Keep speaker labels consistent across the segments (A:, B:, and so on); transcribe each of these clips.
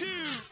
A: two.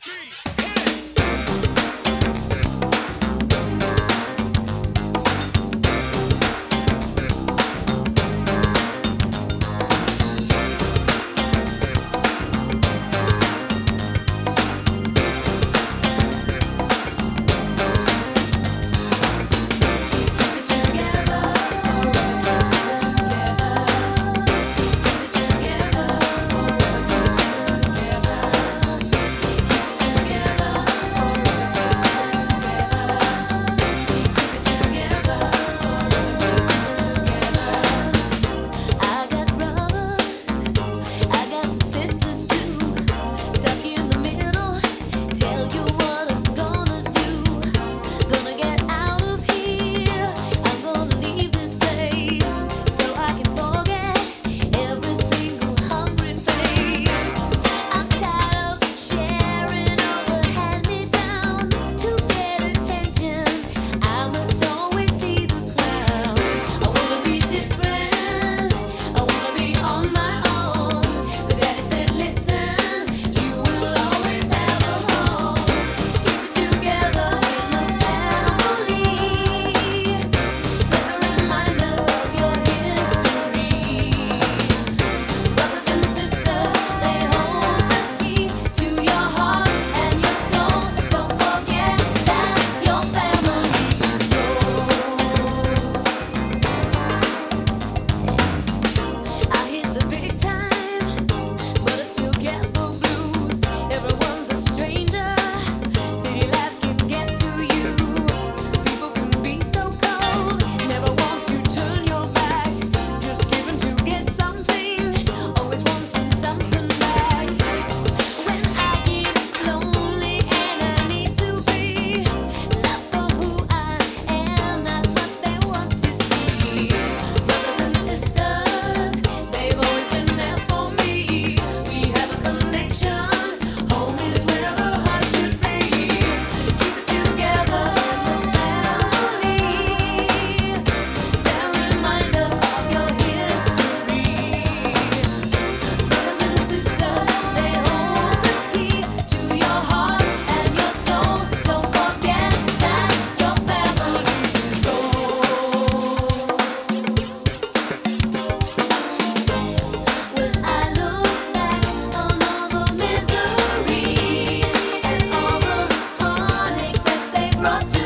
B: 걸어줘